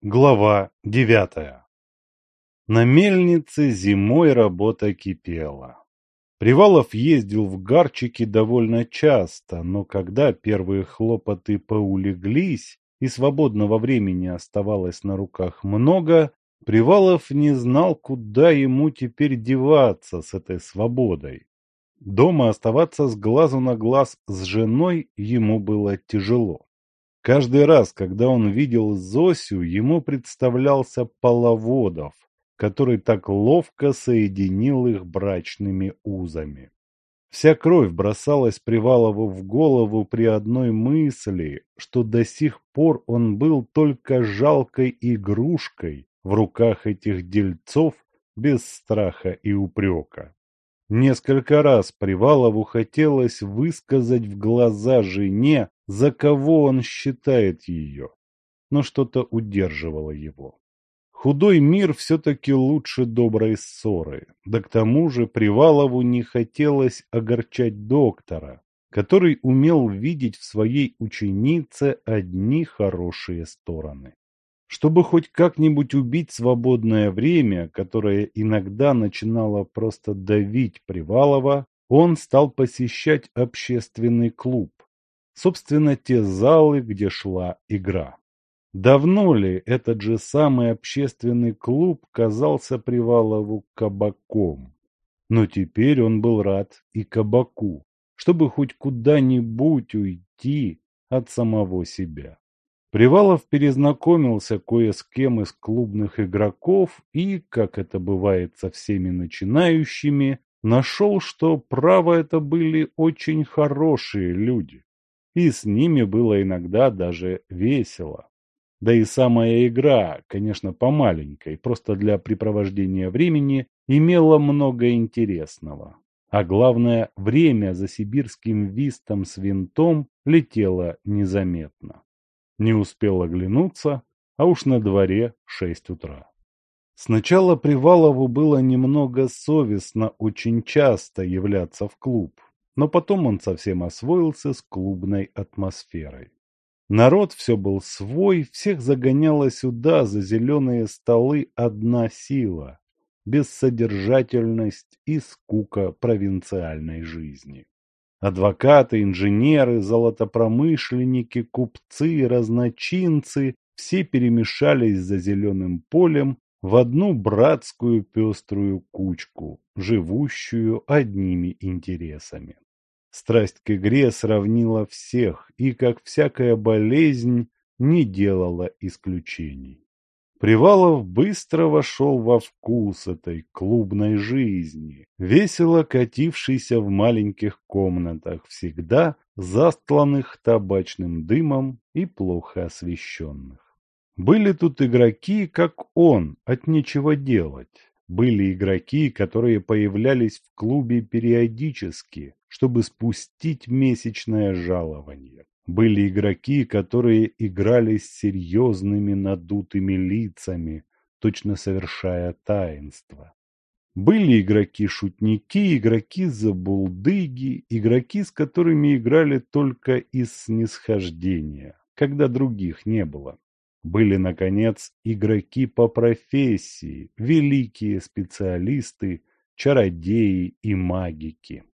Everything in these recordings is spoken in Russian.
Глава девятая На мельнице зимой работа кипела. Привалов ездил в Гарчики довольно часто, но когда первые хлопоты поулеглись и свободного времени оставалось на руках много, Привалов не знал, куда ему теперь деваться с этой свободой. Дома оставаться с глазу на глаз с женой ему было тяжело. Каждый раз, когда он видел Зосю, ему представлялся Половодов, который так ловко соединил их брачными узами. Вся кровь бросалась Привалову в голову при одной мысли, что до сих пор он был только жалкой игрушкой в руках этих дельцов без страха и упрека. Несколько раз Привалову хотелось высказать в глаза жене, за кого он считает ее, но что-то удерживало его. Худой мир все-таки лучше доброй ссоры, да к тому же Привалову не хотелось огорчать доктора, который умел видеть в своей ученице одни хорошие стороны. Чтобы хоть как-нибудь убить свободное время, которое иногда начинало просто давить Привалова, он стал посещать общественный клуб, собственно, те залы, где шла игра. Давно ли этот же самый общественный клуб казался Привалову кабаком? Но теперь он был рад и кабаку, чтобы хоть куда-нибудь уйти от самого себя. Привалов перезнакомился кое с кем из клубных игроков и, как это бывает со всеми начинающими, нашел, что право это были очень хорошие люди. И с ними было иногда даже весело. Да и самая игра, конечно, помаленькой, просто для препровождения времени, имела много интересного. А главное, время за сибирским вистом с винтом летело незаметно. Не успел оглянуться, а уж на дворе шесть утра. Сначала Привалову было немного совестно очень часто являться в клуб, но потом он совсем освоился с клубной атмосферой. Народ все был свой, всех загоняла сюда за зеленые столы одна сила – бессодержательность и скука провинциальной жизни. Адвокаты, инженеры, золотопромышленники, купцы, разночинцы – все перемешались за зеленым полем в одну братскую пеструю кучку, живущую одними интересами. Страсть к игре сравнила всех и, как всякая болезнь, не делала исключений. Привалов быстро вошел во вкус этой клубной жизни, весело катившейся в маленьких комнатах, всегда застланных табачным дымом и плохо освещенных. Были тут игроки, как он, от нечего делать. Были игроки, которые появлялись в клубе периодически, чтобы спустить месячное жалование. Были игроки, которые играли с серьезными надутыми лицами, точно совершая таинство. Были игроки-шутники, игроки-забулдыги, игроки, с которыми играли только из снисхождения, когда других не было. Были, наконец, игроки по профессии, великие специалисты, чародеи и магики.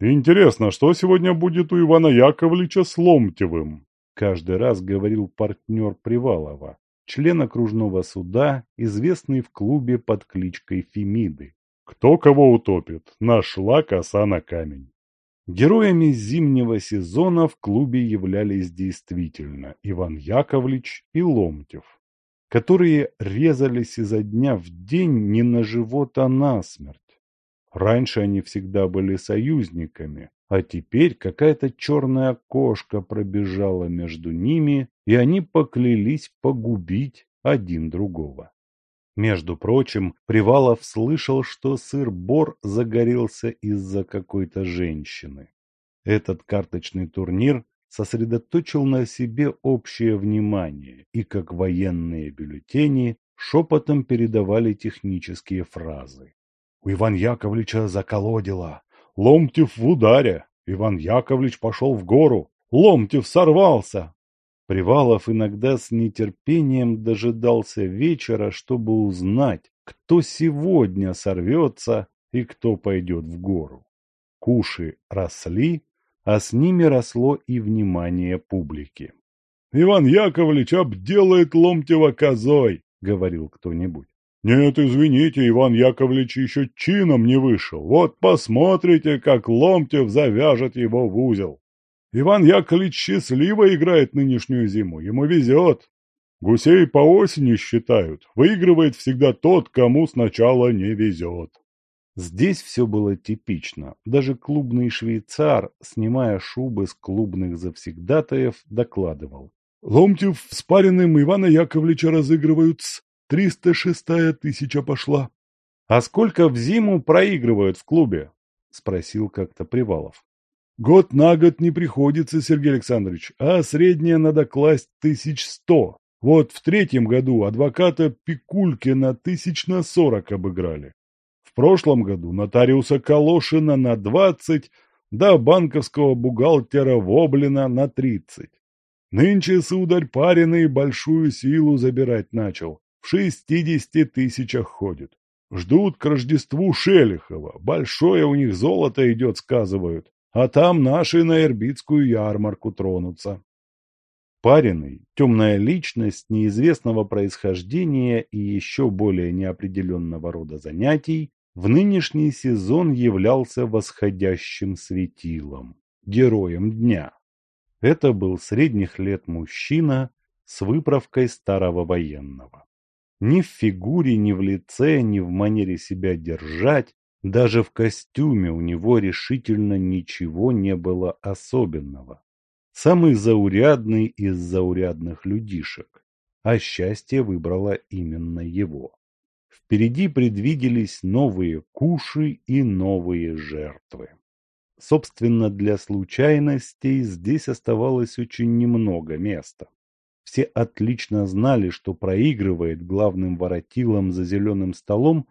Интересно, что сегодня будет у Ивана Яковлевича с Ломтевым? Каждый раз говорил партнер Привалова, член окружного суда, известный в клубе под кличкой Фемиды. Кто кого утопит, нашла коса на камень. Героями зимнего сезона в клубе являлись действительно Иван Яковлевич и Ломтев, которые резались изо дня в день не на живот, а на смерть Раньше они всегда были союзниками, а теперь какая-то черная кошка пробежала между ними, и они поклялись погубить один другого. Между прочим, Привалов слышал, что сыр-бор загорелся из-за какой-то женщины. Этот карточный турнир сосредоточил на себе общее внимание, и как военные бюллетени шепотом передавали технические фразы. У Иван Яковлевича заколодило. Ломтев в ударе. Иван Яковлевич пошел в гору. Ломтев сорвался. Привалов иногда с нетерпением дожидался вечера, чтобы узнать, кто сегодня сорвется и кто пойдет в гору. Куши росли, а с ними росло и внимание публики. «Иван Яковлевич обделает Ломтева козой», — говорил кто-нибудь. «Нет, извините, Иван Яковлевич еще чином не вышел. Вот посмотрите, как Ломтев завяжет его в узел. Иван Яковлевич счастливо играет нынешнюю зиму, ему везет. Гусей по осени считают, выигрывает всегда тот, кому сначала не везет». Здесь все было типично. Даже клубный швейцар, снимая шубы с клубных завсегдатаев, докладывал. Ломтев с пареным Ивана Яковлевича разыгрывают с триста шестая тысяча пошла. — А сколько в зиму проигрывают в клубе? — спросил как-то Привалов. — Год на год не приходится, Сергей Александрович, а средняя надо класть тысяч сто. Вот в третьем году адвоката Пикулькина тысяч на сорок обыграли прошлом году нотариуса Калошина на 20, да банковского бухгалтера Воблина на 30. Нынче сударь пареный большую силу забирать начал, в 60 тысячах ходит. Ждут к Рождеству Шелихова, большое у них золото идет, сказывают, а там наши на Ирбитскую ярмарку тронутся. Пареный, темная личность неизвестного происхождения и еще более неопределенного рода занятий, в нынешний сезон являлся восходящим светилом, героем дня. Это был средних лет мужчина с выправкой старого военного. Ни в фигуре, ни в лице, ни в манере себя держать, даже в костюме у него решительно ничего не было особенного. Самый заурядный из заурядных людишек, а счастье выбрало именно его. Впереди предвиделись новые куши и новые жертвы. Собственно, для случайностей здесь оставалось очень немного места. Все отлично знали, что проигрывает главным воротилом за зеленым столом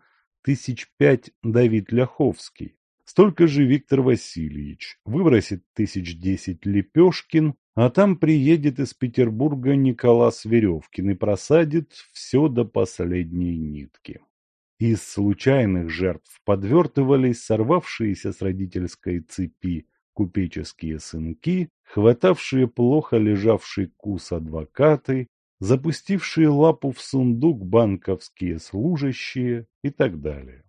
тысяч пять Давид Ляховский. Столько же Виктор Васильевич. Выбросит тысяч десять Лепешкин, а там приедет из Петербурга Николас Веревкин и просадит все до последней нитки. Из случайных жертв подвертывались сорвавшиеся с родительской цепи купеческие сынки, хватавшие плохо лежавший кус адвокаты, запустившие лапу в сундук банковские служащие и так далее.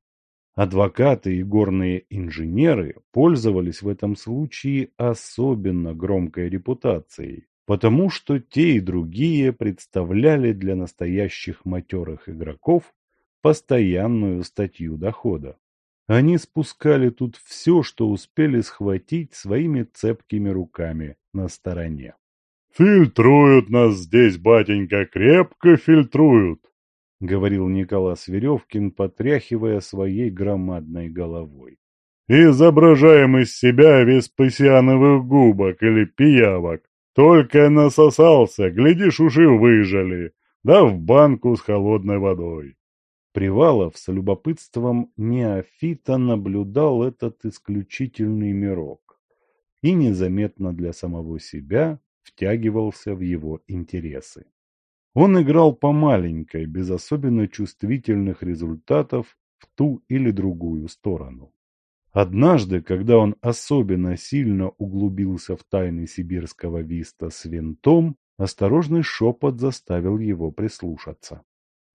Адвокаты и горные инженеры пользовались в этом случае особенно громкой репутацией, потому что те и другие представляли для настоящих матерых игроков постоянную статью дохода. Они спускали тут все, что успели схватить своими цепкими руками на стороне. «Фильтруют нас здесь, батенька, крепко фильтруют!» — говорил Николас Веревкин, потряхивая своей громадной головой. «Изображаем из себя веспасиановых губок или пиявок. Только насосался, глядишь, уши выжили, да в банку с холодной водой». Привалов с любопытством неофита наблюдал этот исключительный мирок и незаметно для самого себя втягивался в его интересы. Он играл по маленькой, без особенно чувствительных результатов в ту или другую сторону. Однажды, когда он особенно сильно углубился в тайны сибирского виста с винтом, осторожный шепот заставил его прислушаться.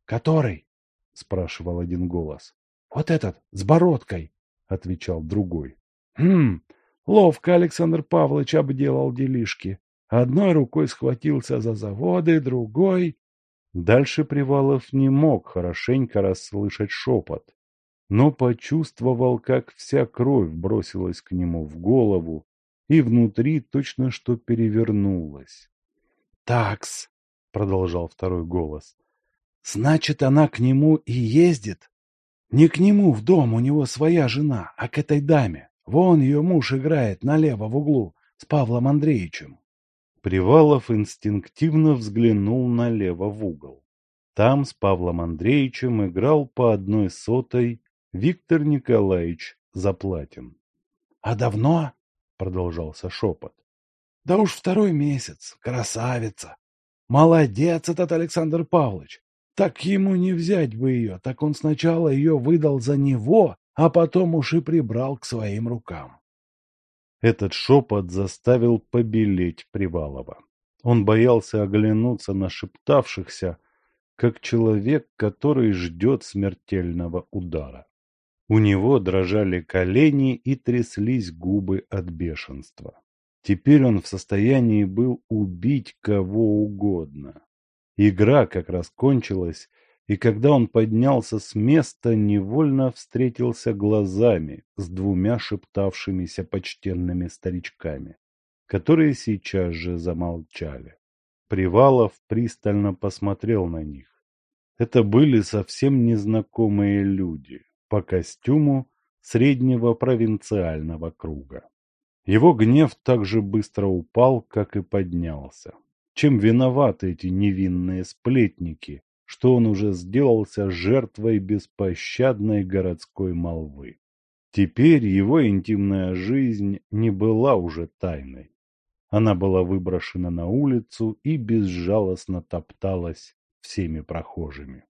«Который?» — спрашивал один голос. «Вот этот, с бородкой!» — отвечал другой. «Хм, ловко Александр Павлович обделал делишки. Одной рукой схватился за заводы, другой... Дальше Привалов не мог хорошенько расслышать шепот, но почувствовал, как вся кровь бросилась к нему в голову, и внутри точно что перевернулось. «Такс!» — продолжал второй голос. «Значит, она к нему и ездит? Не к нему в дом, у него своя жена, а к этой даме. Вон ее муж играет налево в углу с Павлом Андреевичем. Привалов инстинктивно взглянул налево в угол. Там с Павлом Андреевичем играл по одной сотой Виктор Николаевич Заплатин. — А давно? — продолжался шепот. — Да уж второй месяц. Красавица. Молодец этот Александр Павлович! Так ему не взять бы ее, так он сначала ее выдал за него, а потом уж и прибрал к своим рукам. Этот шепот заставил побелеть Привалова. Он боялся оглянуться на шептавшихся, как человек, который ждет смертельного удара. У него дрожали колени и тряслись губы от бешенства. Теперь он в состоянии был убить кого угодно. Игра как раз кончилась, и когда он поднялся с места, невольно встретился глазами с двумя шептавшимися почтенными старичками, которые сейчас же замолчали. Привалов пристально посмотрел на них. Это были совсем незнакомые люди по костюму среднего провинциального круга. Его гнев так же быстро упал, как и поднялся. Чем виноваты эти невинные сплетники, что он уже сделался жертвой беспощадной городской молвы? Теперь его интимная жизнь не была уже тайной. Она была выброшена на улицу и безжалостно топталась всеми прохожими.